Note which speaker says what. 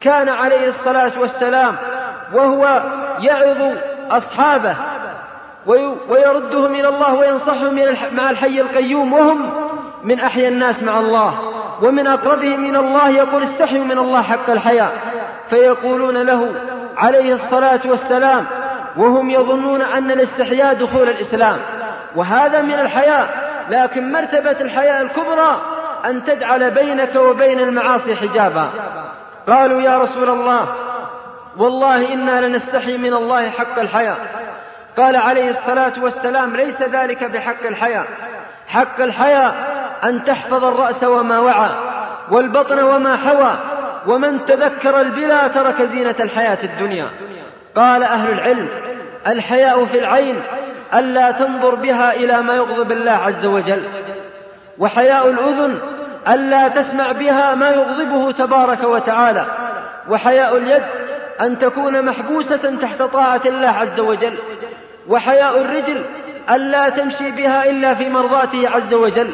Speaker 1: كان عليه الصلاة والسلام وهو يعظ أصحابه ويردهم إلى الله وينصحهم مع الحي القيوم وهم من أحيا الناس مع الله ومن أقربهم من الله يقول استحيوا من الله حق الحياء فيقولون له عليه الصلاة والسلام وهم يظنون أن الاستحياء دخول الإسلام وهذا من الحياء لكن مرتبة الحياء الكبرى أن تجعل بينك وبين المعاصي حجابا قالوا يا رسول الله والله إنا لنستحي من الله حق الحياء قال عليه الصلاة والسلام ليس ذلك بحق الحياء حق الحياء أن تحفظ الرأس وما وعى والبطن وما حوى ومن تذكر البلا ترك زينة الحياة الدنيا. قال أهل العلم الحياء في العين ألا تنظر بها إلى ما يغضب الله عز وجل. وحياء الأذن ألا تسمع بها ما يغضبه تبارك وتعالى. وحياء اليد أن تكون محبوسة تحت طاعة الله عز وجل. وحياء الرجل ألا تمشي بها إلا في مرضاته عز وجل.